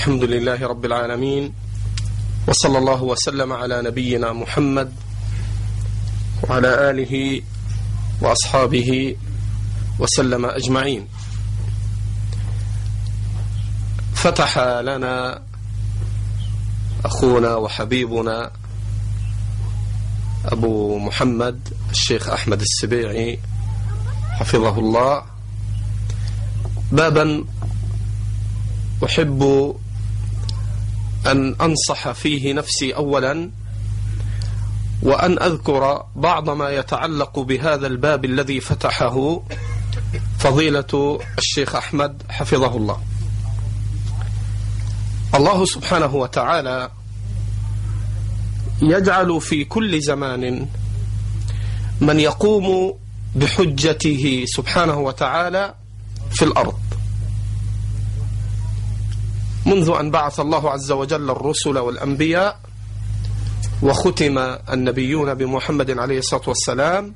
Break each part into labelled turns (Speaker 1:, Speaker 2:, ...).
Speaker 1: الحمد لله رب العالمين وصلى الله وسلم على نبينا محمد وعلى آله وأصحابه وسلم أجمعين فتح لنا أخونا وحبيبنا أبو محمد الشيخ أحمد السبيعي حفظه الله بابا أحب أن أنصح فيه نفسي أولا وأن أذكر بعض ما يتعلق بهذا الباب الذي فتحه فضيلة الشيخ أحمد حفظه الله الله سبحانه وتعالى يجعل في كل زمان من يقوم بحجته سبحانه وتعالى في الأرض منذ أن بعث الله عز وجل الرسل والأنبياء وختم النبيون بمحمد عليه الصلاة والسلام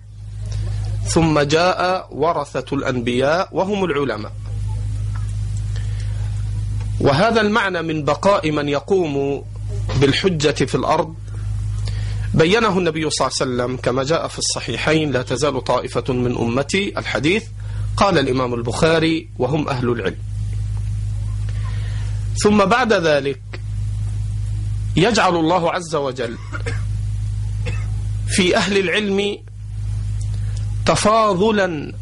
Speaker 1: ثم جاء ورثة الأنبياء وهم العلماء وهذا المعنى من بقاء من يقوم بالحجة في الأرض بينه النبي صلى الله عليه وسلم كما جاء في الصحيحين لا تزال طائفة من أمتي الحديث قال الإمام البخاري وهم أهل العلم ثم بعد ذلك يجعل الله عز وجل في أهل العلم تفاضلا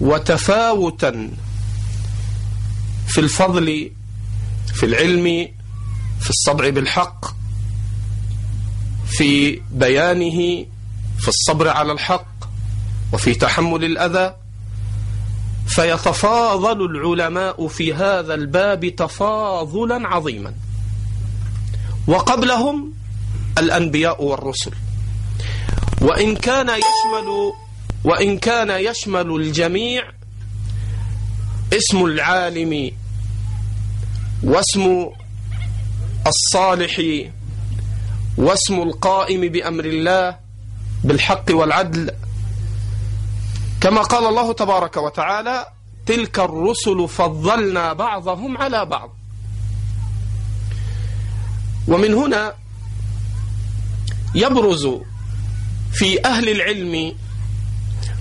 Speaker 1: وتفاوتا في الفضل في العلم في الصدع بالحق في بيانه في الصبر على الحق وفي تحمل الأذى فيتفاضل العلماء في هذا الباب تفاضلا عظيما وقبلهم الأنبياء والرسل وإن كان يشمل وإن كان يشمل الجميع اسم العالم واسم الصالح واسم القائم بأمر الله بالحق والعدل كما قال الله تبارك وتعالى تلك الرسل فضلنا بعضهم على بعض ومن هنا يبرز في أهل العلم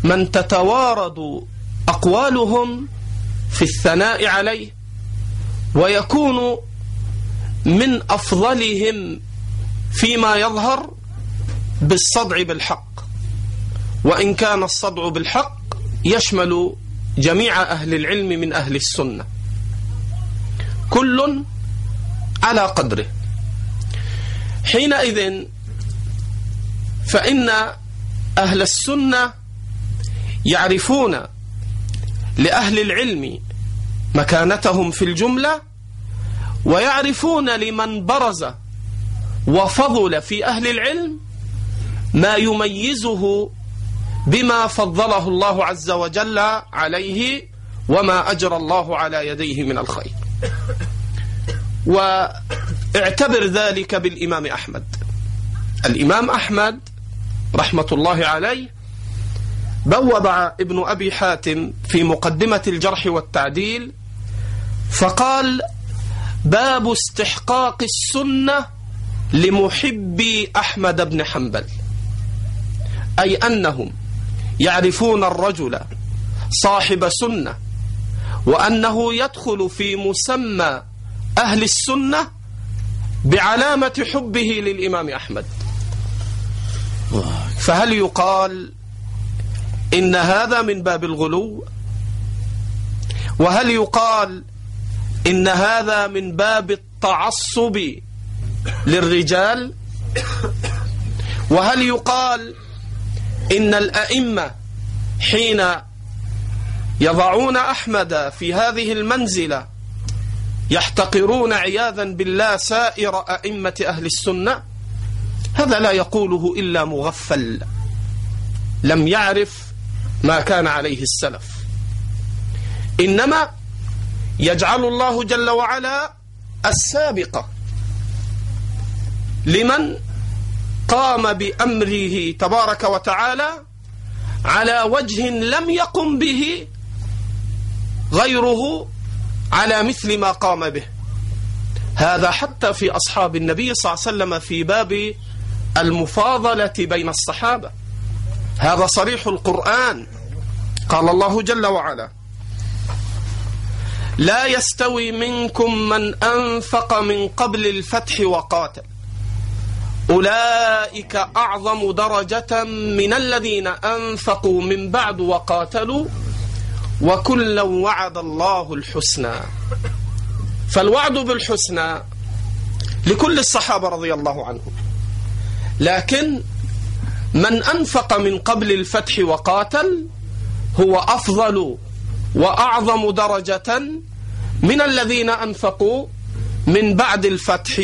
Speaker 1: من تتوارد أقوالهم في الثناء عليه ويكون من أفضلهم فيما يظهر بالصدع بالحق وإن كان الصدع بالحق يشمل جميع أهل العلم من أهل السنة كل على قدره حينئذ فإن أهل السنة يعرفون لأهل العلم مكانتهم في الجملة ويعرفون لمن برز وفضل في أهل العلم ما يميزه بما فضله الله عز وجل عليه وما أجر الله على يديه من الخير واعتبر ذلك بالإمام أحمد الإمام أحمد رحمة الله عليه بوب ابن أبي حاتم في مقدمة الجرح والتعديل فقال باب استحقاق السنة لمحبي أحمد بن حنبل أي أنهم يعرفون الرجل صاحب سنة وأنه يدخل في مسمى أهل السنة بعلامة حبه للإمام أحمد فهل يقال إن هذا من باب الغلو وهل يقال إن هذا من باب التعصب للرجال وهل يقال إن الأئمة حين يضعون أحمد في هذه المنزلة يحتقرون عياذا بالله سائر أئمة أهل السنة هذا لا يقوله إلا مغفل لم يعرف ما كان عليه السلف إنما يجعل الله جل وعلا السابقة لمن قام بأمره تبارك وتعالى على وجه لم يقم به غيره على مثل ما قام به هذا حتى في أصحاب النبي صلى الله عليه وسلم في باب المفاضلة بين الصحابة هذا صريح القرآن قال الله جل وعلا لا يستوي منكم من أنفق من قبل الفتح وقاتل أولئك أعظم درجة من الذين أنفقوا من بعد وقاتلوا وكلا وعد الله الحسنى فالوعد بالحسنى لكل الصحابة رضي الله عنهم لكن من أنفق من قبل الفتح وقاتل هو أفضل وأعظم درجة من الذين أنفقوا من بعد الفتح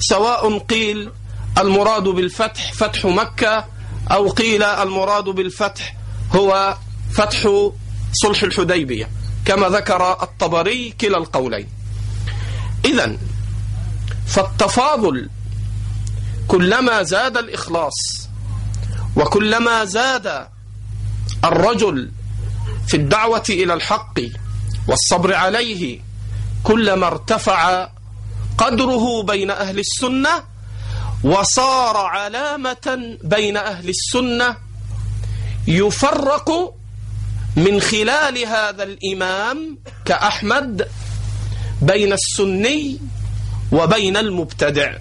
Speaker 1: سواء قيل المراد بالفتح فتح مكة أو قيل المراد بالفتح هو فتح صلح الحديبية كما ذكر الطبري كلا القولين إذا فالتفاضل كلما زاد الإخلاص وكلما زاد الرجل في الدعوة إلى الحق والصبر عليه كلما ارتفع قدره بين أهل السنة وصار علامة بين أهل السنة يفرق من خلال هذا الإمام كأحمد بين السني وبين المبتدع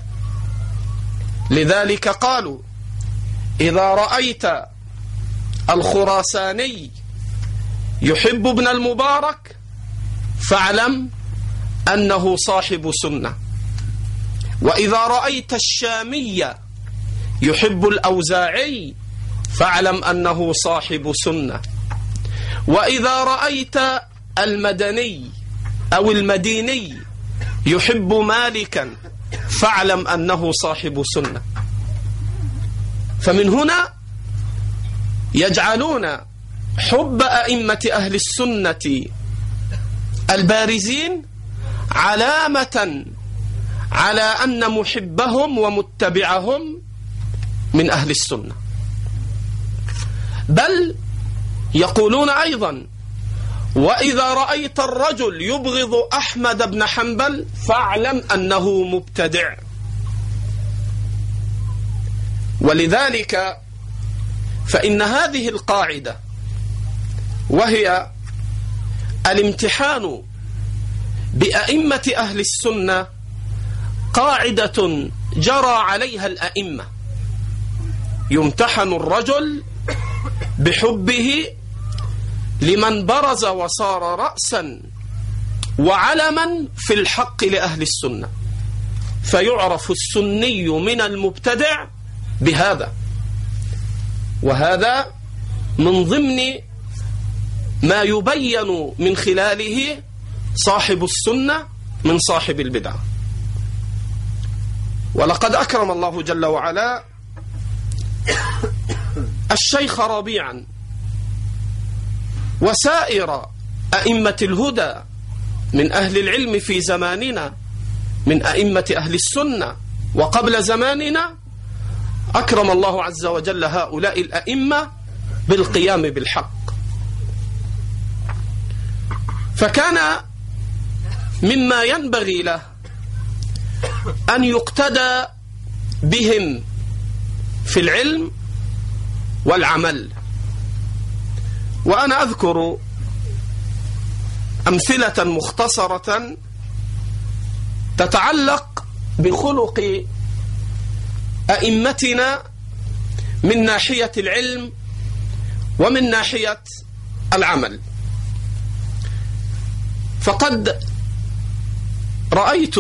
Speaker 1: لذلك قالوا إذا رأيت الخراساني يحب ابن المبارك فاعلم أنه صاحب سنة وإذا رأيت الشامي يحب الأوزاعي فاعلم أنه صاحب سنة وإذا رأيت المدني أو المديني يحب مالكا فاعلم أنه صاحب سنة فمن هنا يجعلون حب أئمة أهل السنة البارزين علامة على أن محبهم ومتبعهم من أهل السنة بل يقولون أيضا وإذا رأيت الرجل يبغض أحمد بن حنبل فاعلم أنه مبتدع ولذلك فإن هذه القاعدة وهي الامتحان بأئمة أهل السنة قاعدة جرى عليها الأئمة يمتحن الرجل بحبه لمن برز وصار رأسا وعلما في الحق لأهل السنة فيعرف السني من المبتدع بهذا وهذا من ضمن ما يبين من خلاله صاحب السنة من صاحب البدعه ولقد أكرم الله جل وعلا الشيخ ربيعا وسائر أئمة الهدى من أهل العلم في زماننا من أئمة أهل السنة وقبل زماننا أكرم الله عز وجل هؤلاء الأئمة بالقيام بالحق فكان مما ينبغي له أن يقتدى بهم في العلم والعمل وأنا أذكر أمثلة مختصرة تتعلق بخلق أئمتنا من ناحية العلم ومن ناحية العمل فقد رأيت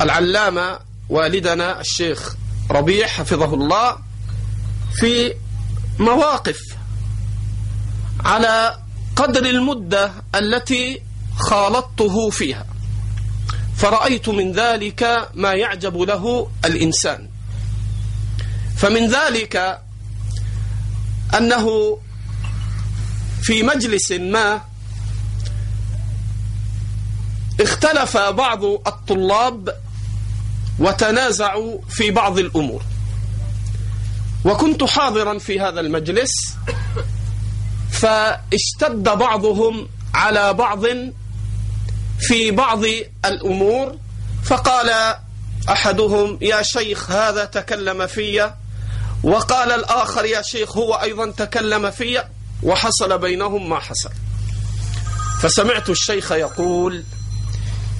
Speaker 1: العلامة والدنا الشيخ ربيع حفظه الله في مواقف على قدر المدة التي خالطته فيها فرأيت من ذلك ما يعجب له الإنسان فمن ذلك أنه في مجلس ما اختلف بعض الطلاب وتنازعوا في بعض الأمور وكنت حاضرا في هذا المجلس فاشتد بعضهم على بعض في بعض الأمور فقال أحدهم يا شيخ هذا تكلم في وقال الآخر يا شيخ هو أيضا تكلم في وحصل بينهم ما حصل فسمعت الشيخ يقول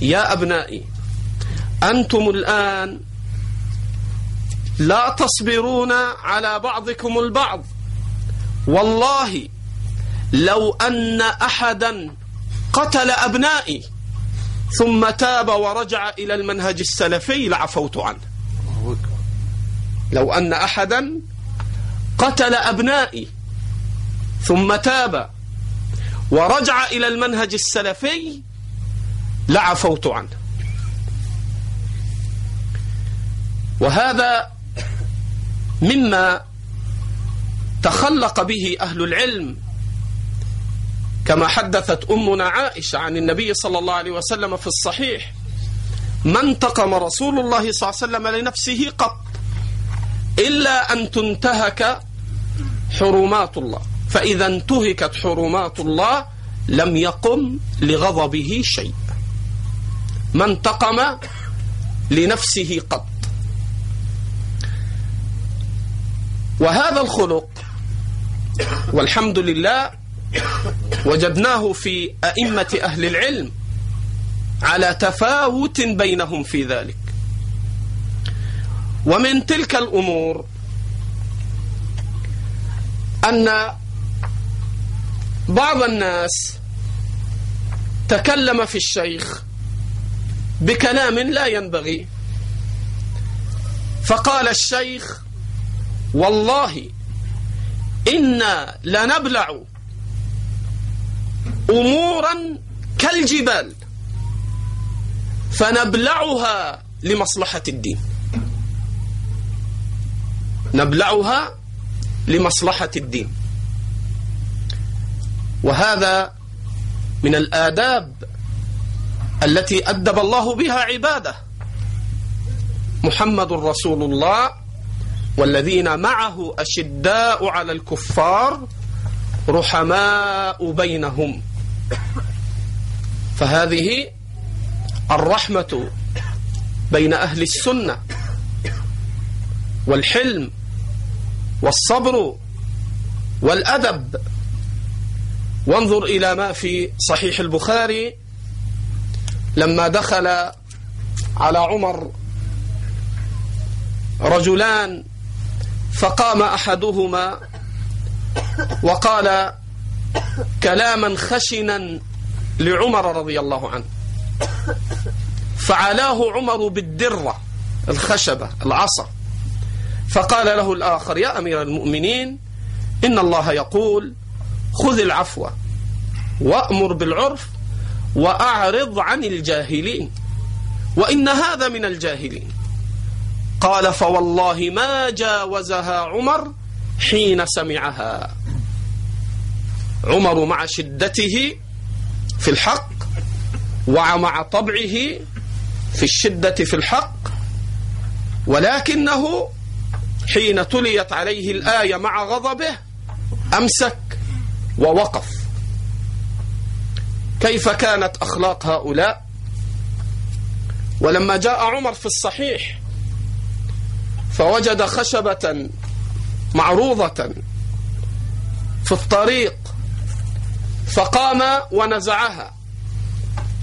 Speaker 1: يا أبنائي أنتم الآن لا تصبرون على بعضكم البعض والله لو أن أحدا قتل أبنائي ثم تاب ورجع إلى المنهج السلفي لعفوت عنه لو أن أحدا قتل أبنائي ثم تاب ورجع إلى المنهج السلفي لعفوت عنه وهذا مما تخلق به أهل العلم كما حدثت أمنا عائشة عن النبي صلى الله عليه وسلم في الصحيح ما انتقم رسول الله صلى الله عليه وسلم لنفسه قط إلا أن تنتهك حرمات الله فإذا انتهكت حرمات الله لم يقم لغضبه شيء ما انتقم لنفسه قط وهذا الخلق والحمد لله وجدناه في أئمة أهل العلم على تفاوت بينهم في ذلك ومن تلك الأمور أن بعض الناس تكلم في الشيخ بكلام لا ينبغي فقال الشيخ والله إنا لنبلع أمورا كالجبال فنبلعها لمصلحة الدين نبلعها لمصلحة الدين وهذا من الآداب التي أدب الله بها عباده محمد رسول الله والذين معه أشداء على الكفار رحماء بينهم فهذه الرحمة بين أهل السنة والحلم والصبر والأدب وانظر إلى ما في صحيح البخاري لما دخل على عمر رجلان فقام أحدهما وقال كلاما خشنا لعمر رضي الله عنه فعلاه عمر بالدرة الخشبة العصا فقال له الآخر يا أمير المؤمنين إن الله يقول خذ العفو وأمر بالعرف وأعرض عن الجاهلين وإن هذا من الجاهلين قال فوالله ما جاوزها عمر حين سمعها عمر مع شدته في الحق ومع طبعه في الشدة في الحق ولكنه حين تليت عليه الآية مع غضبه أمسك ووقف كيف كانت أخلاق هؤلاء ولما جاء عمر في الصحيح فوجد خشبة معروضة في الطريق فقام ونزعها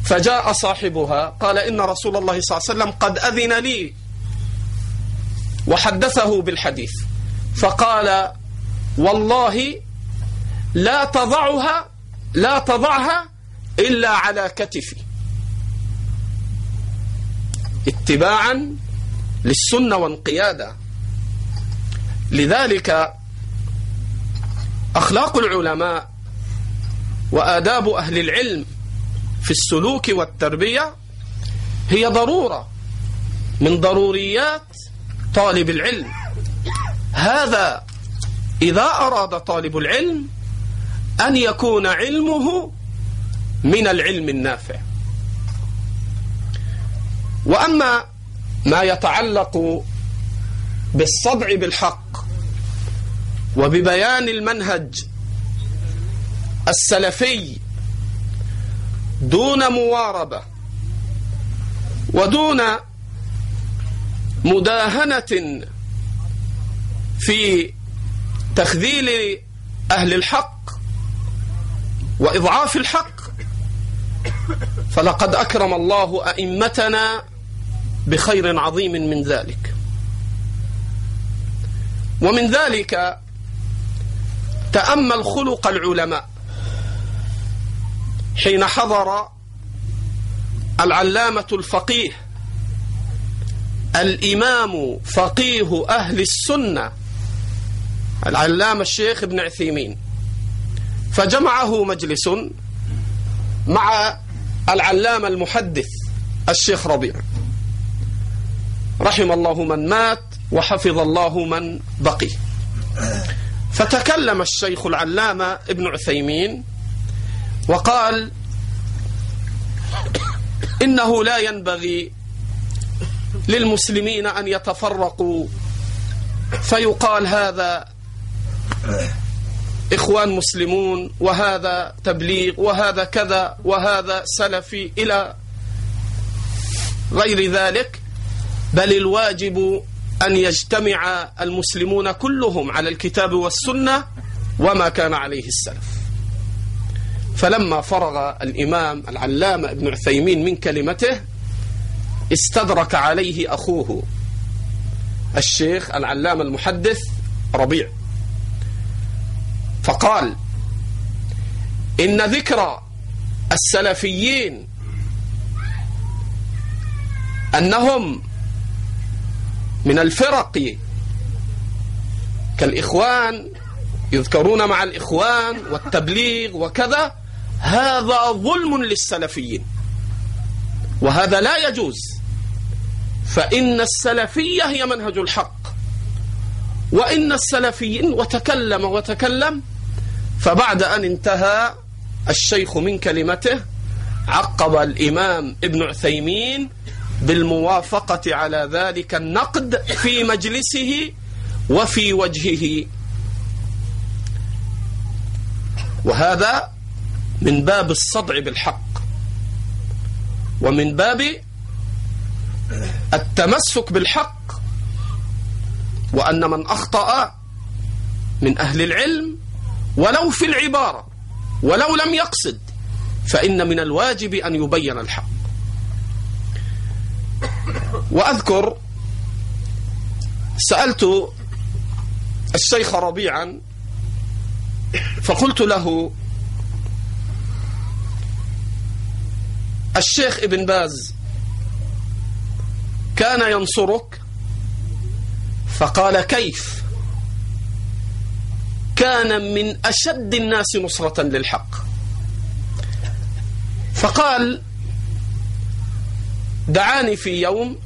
Speaker 1: فجاء صاحبها قال إن رسول الله صلى الله عليه وسلم قد أذن لي وحدثه بالحديث فقال والله لا تضعها لا تضعها إلا على كتفي اتباعا للسنة والقيادة لذلك أخلاق العلماء وآداب أهل العلم في السلوك والتربية هي ضرورة من ضروريات طالب العلم هذا إذا أراد طالب العلم أن يكون علمه من العلم النافع وأما ما يتعلق بالصدع بالحق وببيان المنهج السلفي دون مواربة ودون مداهنة في تخذيل أهل الحق وإضعاف الحق فلقد أكرم الله أئمتنا بخير عظيم من ذلك ومن ذلك تأمل خلق العلماء حين حضر العلامة الفقيه الإمام فقيه أهل السنة العلامة الشيخ ابن عثيمين فجمعه مجلس مع العلامة المحدث الشيخ ربيع رحم الله من مات وحفظ الله من بقي فتكلم الشيخ العلامة ابن عثيمين وقال إنه لا ينبغي للمسلمين أن يتفرقوا فيقال هذا إخوان مسلمون وهذا تبليغ وهذا كذا وهذا سلفي إلى غير ذلك بل الواجب أن يجتمع المسلمون كلهم على الكتاب والسنة وما كان عليه السلف فلما فرغ الإمام العلامة ابن عثيمين من كلمته استدرك عليه أخوه الشيخ العلامة المحدث ربيع فقال إن ذكر السلفيين أنهم من الفرق كالإخوان يذكرون مع الإخوان والتبليغ وكذا هذا ظلم للسلفيين وهذا لا يجوز فإن السلفية هي منهج الحق وإن السلفيين وتكلم وتكلم فبعد أن انتهى الشيخ من كلمته عقب الإمام ابن عثيمين بالموافقة على ذلك النقد في مجلسه وفي وجهه وهذا من باب الصدع بالحق ومن باب التمسك بالحق وأن من أخطأ من أهل العلم ولو في العبارة ولو لم يقصد فإن من الواجب أن يبين الحق وأذكر سألت الشيخ ربيعا فقلت له الشيخ ابن باز كان ينصرك فقال كيف كان من أشد الناس نصرة للحق فقال دعاني في يوم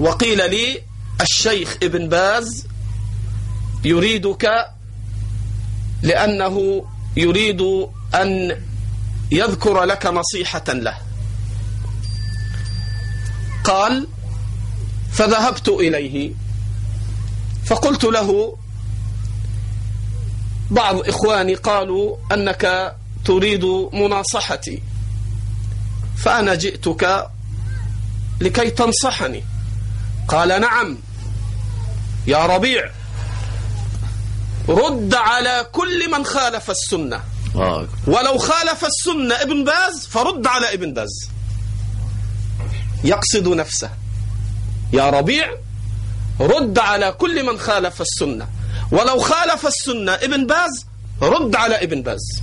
Speaker 1: وقيل لي الشيخ ابن باز يريدك لأنه يريد أن يذكر لك نصيحة له قال فذهبت إليه فقلت له بعض إخواني قالوا أنك تريد مناصحتي فأنا جئتك لكي تنصحني قال نعم يا ربيع رد على كل من خالف السنة ولو خالف السنة ابن باز فرد على ابن باز يقصد نفسه يا ربيع رد على كل من خالف السنة ولو خالف السنة ابن باز رد على ابن باز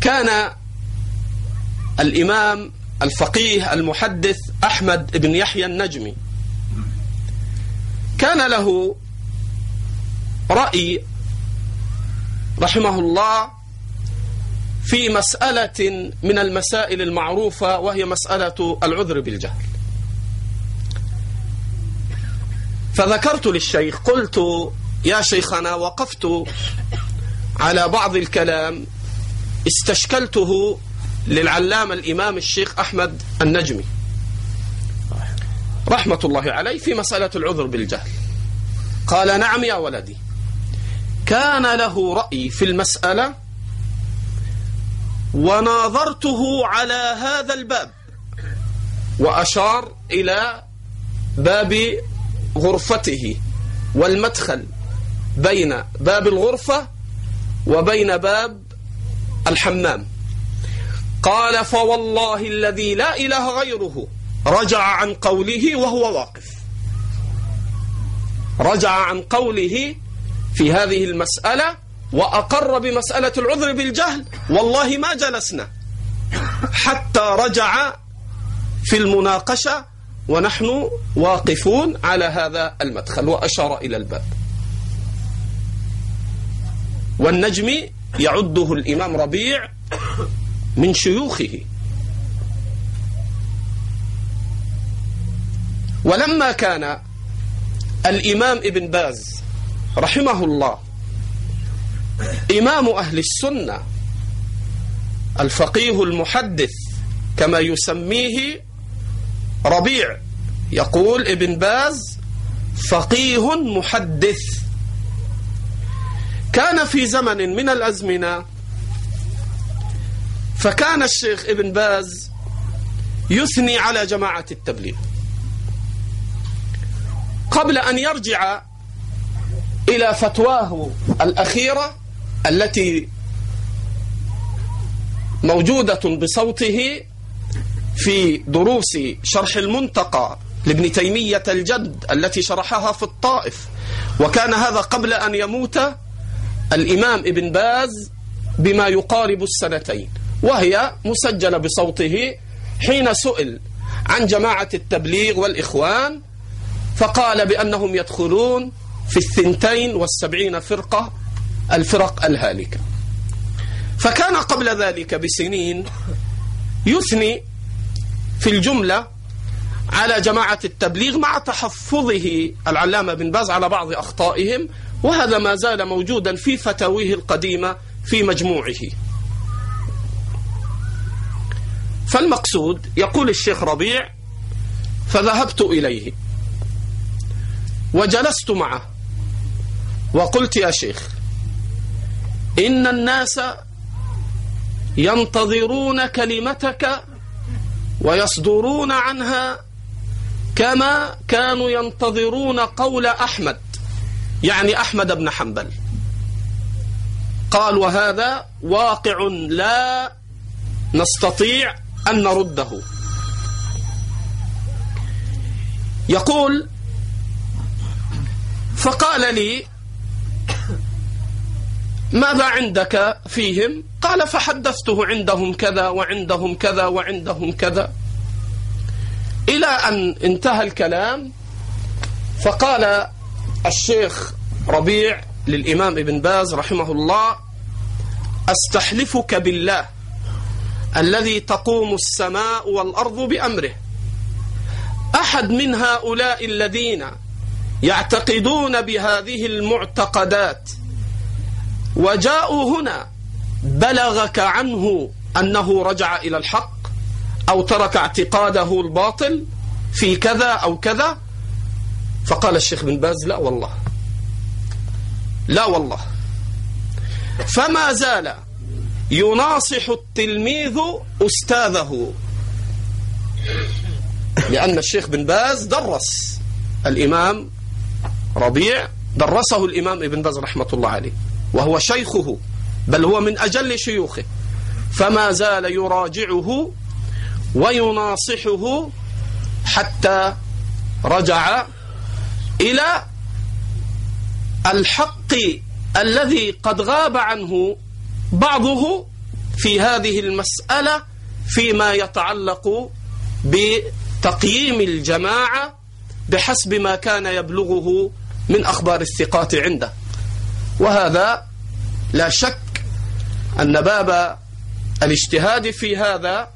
Speaker 1: كان الإمام الفقيه المحدث أحمد بن يحيى النجمي كان له رأي رحمه الله في مسألة من المسائل المعروفة وهي مسألة العذر بالجهل فذكرت للشيخ قلت يا شيخنا وقفت على بعض الكلام استشكلته للعلامة الإمام الشيخ أحمد النجمي رحمة الله عليه في مسألة العذر بالجهل قال نعم يا ولدي كان له رأي في المسألة وناظرته على هذا الباب وأشار إلى باب غرفته والمدخل بين باب الغرفة وبين باب الحمام قال فوالله الذي لا إله غيره رجع عن قوله وهو واقف رجع عن قوله في هذه المسألة وأقر بمسألة العذر بالجهل والله ما جلسنا حتى رجع في المناقشة ونحن واقفون على هذا المدخل وأشار إلى الباب والنجم يعده الإمام ربيع من شيوخه ولما كان الإمام ابن باز رحمه الله إمام أهل السنة الفقيه المحدث كما يسميه ربيع يقول ابن باز فقيه محدث كان في زمن من الأزمنة فكان الشيخ ابن باز يثني على جماعة التبليغ قبل أن يرجع إلى فتواه الأخيرة التي موجودة بصوته في دروس شرح المنتقى لابن تيمية الجد التي شرحها في الطائف وكان هذا قبل أن يموت الإمام ابن باز بما يقارب السنتين وهي مسجلة بصوته حين سئل عن جماعة التبليغ والإخوان فقال بأنهم يدخلون في الثنتين والسبعين فرقة الفرق الهالكة فكان قبل ذلك بسنين يثني في الجملة على جماعة التبليغ مع تحفظه العلامة بن باز على بعض أخطائهم وهذا ما زال موجودا في فتاويه القديمة في مجموعه فالمقصود يقول الشيخ ربيع فذهبت إليه وجلست معه وقلت يا شيخ إن الناس ينتظرون كلمتك ويصدرون عنها كما كانوا ينتظرون قول أحمد يعني أحمد بن حنبل قال وهذا واقع لا نستطيع أن نرده يقول فقال لي ماذا عندك فيهم قال فحدثته عندهم كذا وعندهم كذا وعندهم كذا إلى أن انتهى الكلام فقال الشيخ ربيع للإمام ابن باز رحمه الله أستحلفك بالله الذي تقوم السماء والأرض بأمره أحد من هؤلاء الذين يعتقدون بهذه المعتقدات وجاءوا هنا بلغك عنه أنه رجع إلى الحق أو ترك اعتقاده الباطل في كذا أو كذا فقال الشيخ بن باز لا والله لا والله فما زال يناصح التلميذ أستاذه لأن الشيخ بن باز درس الإمام ربيع درسه الإمام ابن باز رحمة الله عليه وهو شيخه بل هو من أجل شيوخه فما زال يراجعه ويناصحه حتى رجع إلى الحق الذي قد غاب عنه بعضه في هذه المسألة فيما يتعلق بتقييم الجماعة بحسب ما كان يبلغه من أخبار الثقات عنده وهذا لا شك أن باب الاجتهاد في هذا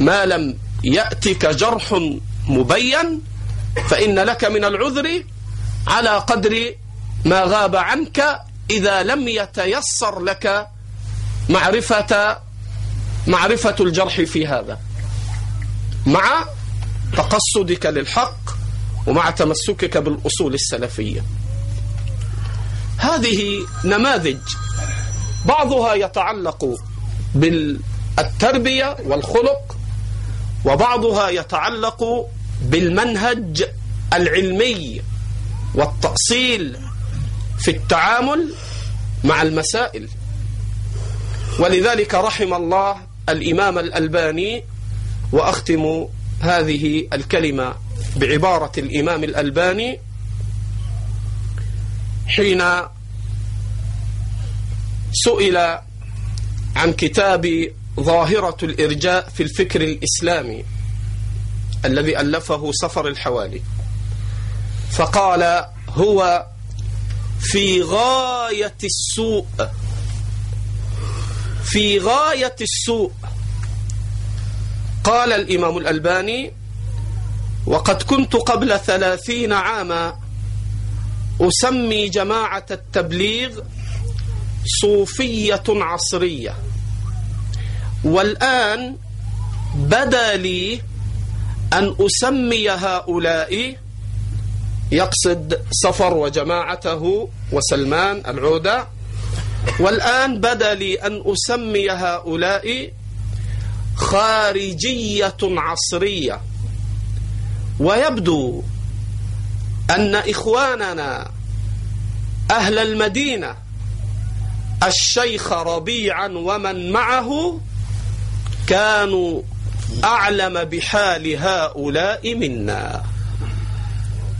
Speaker 1: ما لم يأتك جرح مبين فإن لك من العذر على قدر ما غاب عنك إذا لم يتيسر لك معرفة معرفة الجرح في هذا مع تقصدك للحق ومع تمسكك بالأصول السلفية هذه نماذج بعضها يتعلق بالتربية والخلق وبعضها يتعلق بالمنهج العلمي والتأصيل في التعامل مع المسائل ولذلك رحم الله الإمام الألباني وأختم هذه الكلمة بعبارة الإمام الألباني حين سئل عن كتاب ظاهرة الإرجاء في الفكر الإسلامي الذي ألفه سفر الحوالي فقال هو في غاية السوء في غاية السوء قال الإمام الألباني وقد كنت قبل ثلاثين عاما أسمي جماعة التبليغ صوفية عصرية والآن بدا لي أن أسمي هؤلاء يقصد سفر وجماعته وسلمان العودة والآن بدا لي أن أسمي هؤلاء خارجية عصرية ويبدو أن إخواننا أهل المدينة الشيخ ربيعا ومن معه كانوا أعلم بحال هؤلاء منا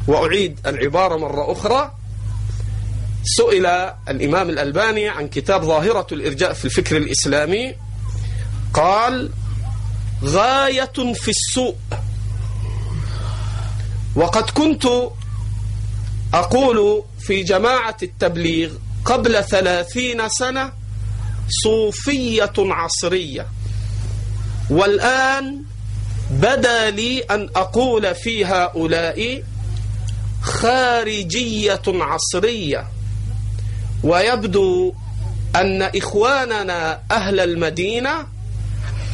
Speaker 1: وأعيد العبارة مرة أخرى سئل الإمام الألباني عن كتاب ظاهرة الإرجاء في الفكر الإسلامي قال غاية في السوء وقد كنت أقول في جماعة التبليغ قبل ثلاثين سنة صوفية عصرية والآن بدا لي أن أقول في هؤلاء خارجية عصرية ويبدو أن إخواننا أهل المدينة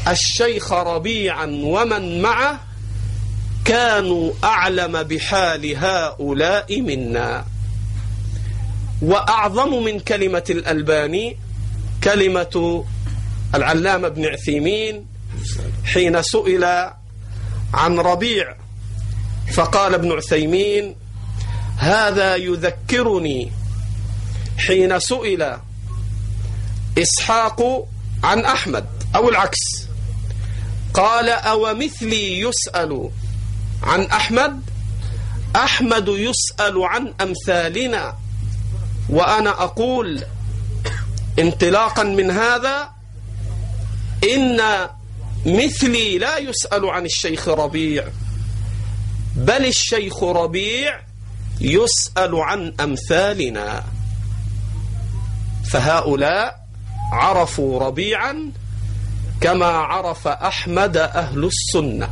Speaker 1: الشيخ ربيعا ومن معه كانوا أعلم بحال هؤلاء منا وأعظم من كلمة الألباني كلمة العلامة بن عثيمين حين سئل عن ربيع فقال ابن عثيمين هذا يذكرني حين سئل إسحاق عن أحمد أو العكس قال أو مثلي يسأل عن أحمد أحمد يسأل عن أمثالنا وأنا أقول انطلاقا من هذا إن مثلي لا يسأل عن الشيخ ربيع بل الشيخ ربيع يسأل عن أمثالنا فهؤلاء عرفوا ربيعا كما عرف أحمد أهل السنة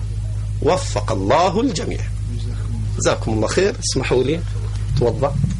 Speaker 1: وفق الله الجميع جزاكم الله خير اسمحوا لي توضأ